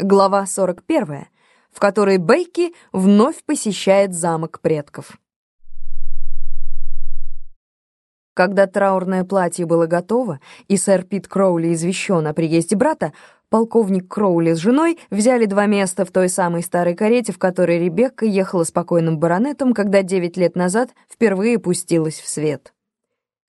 Глава 41, в которой Бейки вновь посещает замок предков. Когда траурное платье было готово, и сэр Пит Кроули извещен о приезде брата, полковник Кроули с женой взяли два места в той самой старой карете, в которой Ребекка ехала с покойным баронетом, когда девять лет назад впервые пустилась в свет.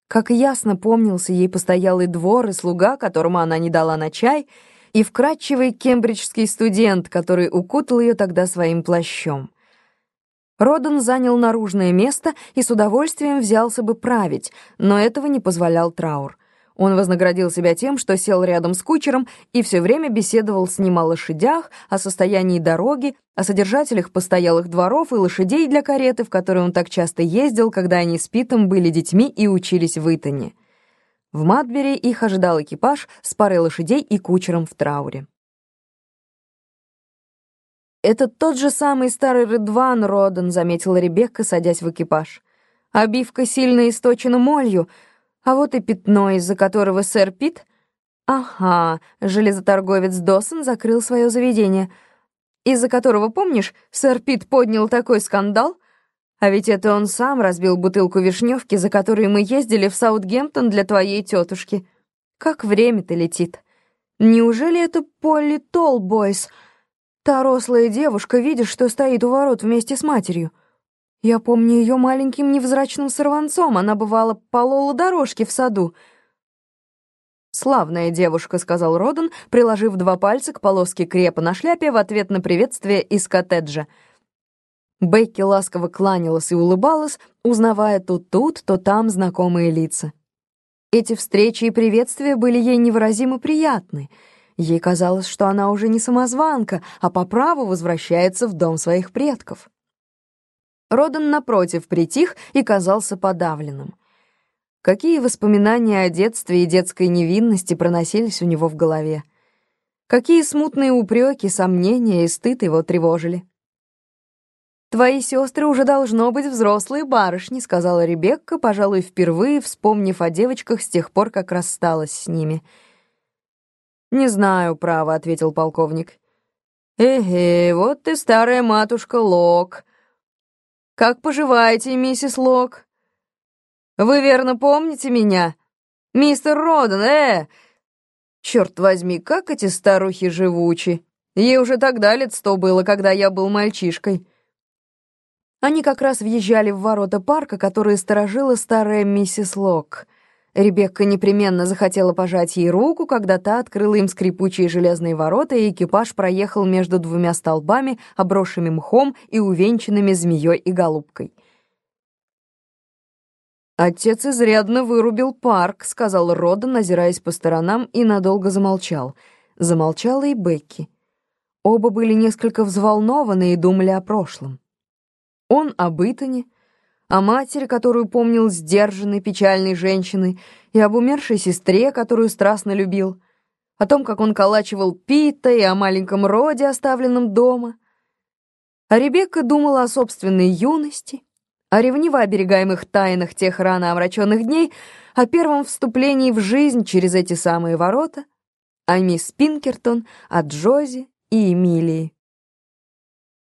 Как ясно помнился ей постоялый двор и слуга, которому она не дала на чай — и вкрадчивый кембриджский студент, который укутал ее тогда своим плащом. Родан занял наружное место и с удовольствием взялся бы править, но этого не позволял Траур. Он вознаградил себя тем, что сел рядом с кучером и все время беседовал с ним о лошадях, о состоянии дороги, о содержателях постоялых дворов и лошадей для кареты, в которой он так часто ездил, когда они с Питом были детьми и учились в Итоне. В Мадбери их ожидал экипаж с парой лошадей и кучером в трауре. «Это тот же самый старый Рыдван Роден», — заметила Ребекка, садясь в экипаж. «Обивка сильно источена молью, а вот и пятно, из-за которого сэр Пит...» «Ага, железоторговец Досон закрыл свое заведение, из-за которого, помнишь, сэр Пит поднял такой скандал?» А ведь это он сам разбил бутылку вишневки, за которой мы ездили в Саутгемптон для твоей тетушки. Как время-то летит. Неужели это Полли Толбойс? Та рослая девушка, видишь, что стоит у ворот вместе с матерью. Я помню ее маленьким невзрачным сорванцом, она бывала полола дорожки в саду. «Славная девушка», — сказал Родан, приложив два пальца к полоске крепа на шляпе в ответ на приветствие из коттеджа — Бекки ласково кланялась и улыбалась, узнавая то тут, то там знакомые лица. Эти встречи и приветствия были ей невыразимо приятны. Ей казалось, что она уже не самозванка, а по праву возвращается в дом своих предков. Родан, напротив, притих и казался подавленным. Какие воспоминания о детстве и детской невинности проносились у него в голове? Какие смутные упреки, сомнения и стыд его тревожили? «Твои сестры уже должно быть взрослые барышни», — сказала Ребекка, пожалуй, впервые вспомнив о девочках с тех пор, как рассталась с ними. «Не знаю, право», — ответил полковник. «Эге, вот ты старая матушка Лок. Как поживаете, миссис Лок? Вы верно помните меня? Мистер Роден, э! Черт возьми, как эти старухи живучи! Ей уже тогда лет сто было, когда я был мальчишкой». Они как раз въезжали в ворота парка, которые сторожила старая миссис Лок. Ребекка непременно захотела пожать ей руку, когда та открыла им скрипучие железные ворота, и экипаж проехал между двумя столбами, обросшими мхом и увенчанными змеей и голубкой. «Отец изрядно вырубил парк», — сказал Родан, озираясь по сторонам, и надолго замолчал. Замолчала и Бекки. Оба были несколько взволнованы и думали о прошлом. Он об Итане, о матери, которую помнил сдержанной, печальной женщиной, и об умершей сестре, которую страстно любил, о том, как он колачивал Пита и о маленьком роде, оставленном дома. А Ребекка думала о собственной юности, о ревниво оберегаемых тайнах тех рано омраченных дней, о первом вступлении в жизнь через эти самые ворота, о мисс Пинкертон, о Джози и Эмилии.